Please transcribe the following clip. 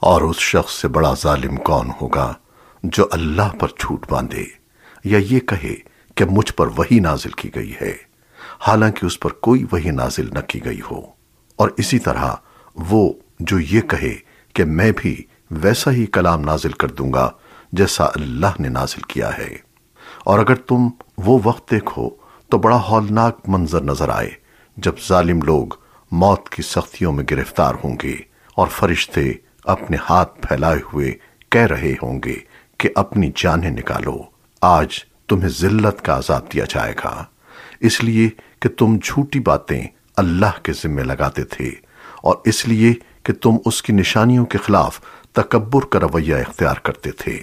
اور اس شخص سے بڑا ظالم کون ہوگا جو اللہ پر جھوٹ باندھے یا یہ کہے کہ مجھ پر وہی نازل کی گئی ہے؟ حالانکہ اس پر کوئی وہی نازل نہ کی گئی ہو۔ اور اسی طرح وہ جو یہ کہے کہ میں بھی ویسا ہی کلام نازل کر دوں گا جیسا اللہ نے نازل کیا ہے۔ اور اگر تم وہ وقت دیکھو تو بڑا ہولناک منظر نظر آئے جب ظالم لوگ موت کی سختیوں میں گرفتار ہوں گے اور فرشتے اپنے ہاتھ پھیلائے ہوئے کہہ رہے ہوں گے کہ اپنی جانیں نکالو، آج تمہیں ذلت کا عذاب دیا جائے گا۔ اس لیے کہ تم جھوٹی باتیں اللہ کے ذمہ لگاتے تھے اور اس لیے کہ تم اس کی نشانیوں کے خلاف تکبر کا رویہ اختیار کرتے تھے۔